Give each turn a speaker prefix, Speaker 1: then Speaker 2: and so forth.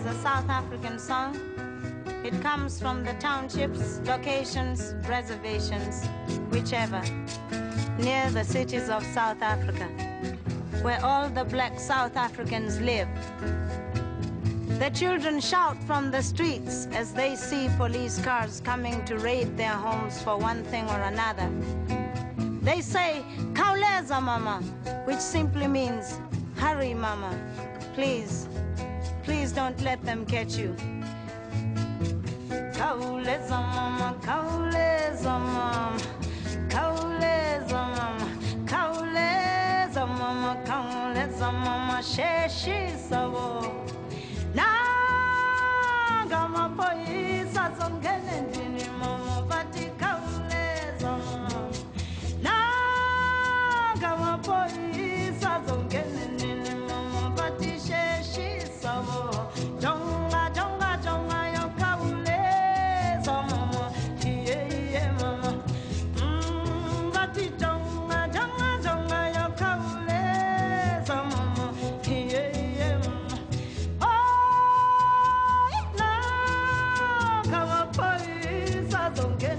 Speaker 1: is a South African song. It comes from the townships, locations, reservations, whichever, near the cities of South Africa, where all the black South Africans live. The children shout from the streets as they see police cars coming to raid their homes for one thing or another. They say, Kauleza mama, which simply means, hurry mama, please, please don't let them catch you. Kauleza mama, kauleza mama, kauleza mama, kauleza mama, kauleza mama, sheshi sabo. don't get